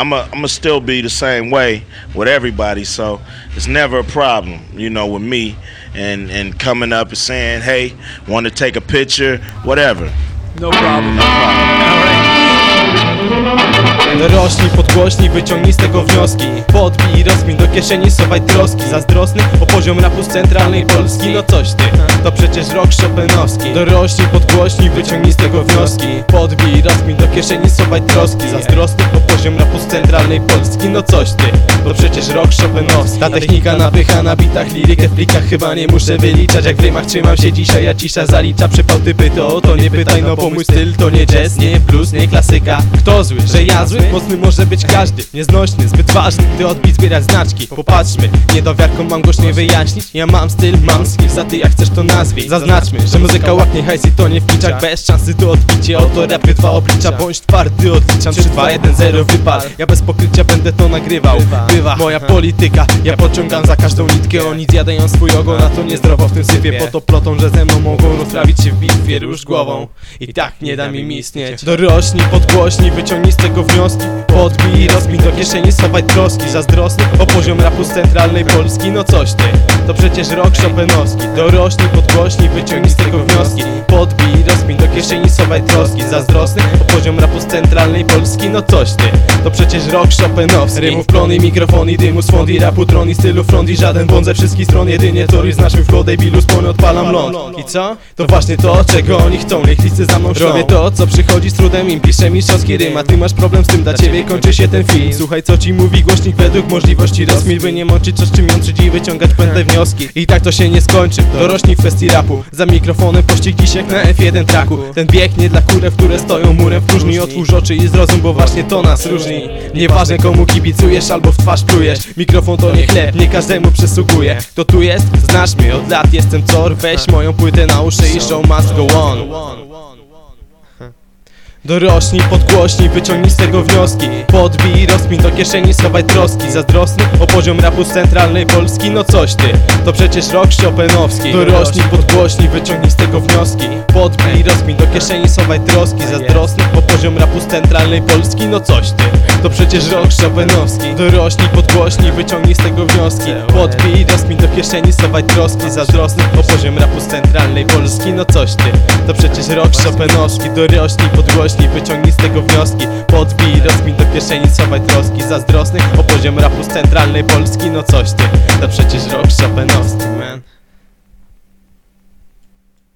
I'm a, I'm a still be the same way with everybody. So it's never a problem, you know, with me and and coming up and saying, hey, want to take a picture, whatever. No problem. No problem. Dorośnij, podgłośnij, wyciągnij z tego wnioski Podbij, rozmin do kieszeni, sowaj troski Zazdrosny o poziom rapu z centralnej Polski No coś ty, to przecież rok Chopinowski Dorośnij, podgłośnij, wyciągnij z tego wnioski Podbij, rozmin do kieszeni, sowaj troski. Zazdrosny o poziom rapu z centralnej Polski. No coś ty, to przecież rok Chopinowski. Ta technika napycha na bitach, lirykę w plikach Chyba nie muszę wyliczać, jak w rymach trzymam się dzisiaj Ja cisza zalicza, przypał typy to, to nie pytaj No bo mój styl to nie jazz, nie blues, nie klasyka. Kto zły, że ja zły? Mocny może być każdy, nieznośny, zbyt ważny. Gdy odbić zbierać znaczki, popatrzmy. Niedowiarką mam głośniej wyjaśnić. Ja mam styl, mam skills, a ty jak chcesz to nazwij. Zaznaczmy, że muzyka łapnie hajs i to nie w kiczach Bez szansy to odbicie, oto rapy dwa oblicza Bądź twardy, odliczam 3, 2, 1, 0, wypal. Ja bez pokrycia będę to nagrywał. Bywa. Moja polityka, ja pociągam za każdą nitkę. Oni zjadają swój ogon, a to niezdrowo w tym sypie. Po to plotą, że ze mną mogą rozprawić się w bitwie Rusz głową. I tak nie da mi istnieć Dorośnij, podgłośnij, wyciągnij z tego wnioski. Podbij, rozmin do kieszeni, schowaj troski. Zazdrosny o poziom rapu z centralnej Polski. No coś ty, to przecież rok Chopinowski. Dorośnij, podgłośnij, wyciągnij z tego wnioski Podbij, rozmin do kieszeni, schowaj troski Zazdrosny. O poziom rapu z centralnej Polski No coś ty, to przecież rok Chopinowski. Rymów plony, mikrofon i dymu, swąd i rapu tron i stylu front I żaden błąd ze wszystkich stron, jedynie tory z naszym flow Debilu spłony odpalam ląd. I co? To właśnie to, czego oni chcą, niech listy za mną szą Robię to, co przychodzi z trudem, im piszę mistrzowski rym. A ty masz problem z tym, dla ciebie kończy się ten film. Słuchaj co ci mówi głośnik według możliwości rozmil. By nie mączyć co z czym jątrzyć i wyciągać pętle wnioski. I tak to się nie skończy, dorośnij w kwestii rapu. Za mikrofonem pościg dziś jak na F1 traku. Ten bieg nie dla kurew, które stoją murem w Otwórz oczy i zrozum, bo właśnie to nas różni. Nieważne komu kibicujesz albo w twarz plujesz. Mikrofon to nie chleb, nie każdemu przysługuje. Kto tu jest? Znasz mnie, od lat jestem cor Weź moją płytę na uszy i show must go on Dorośnij, podgłośnij, wyciągnij z tego wnioski. Podbij, rozmin do kieszeni, schowaj troski. Zazdrosny o poziom rapu z centralnej Polski. No coś ty, to przecież rok Chopinowski. Dorośnij, podgłośnij, wyciągnij z tego wnioski. Podbij, rozmin do kieszeni, schowaj troski. Zazdrosny o poziom rapu z centralnej Polski. No coś ty, to przecież rok Chopinowski. Dorośnij, podgłośnij, wyciągnij z tego wnioski. Podbij, rozmin do kieszeni, schowaj troski. Zazdrosny o poziom rapu z centralnej No coś ty, to przecież rok Chopinowski Dorośnij, podgłośnij, wyciągnij z tego wnioski. Podbij, rozmin do kieszeni, schowaj troski. Zazdrosny o poziom rapu z centralnej Polski No coś ty, to przecież rok Chopinowski,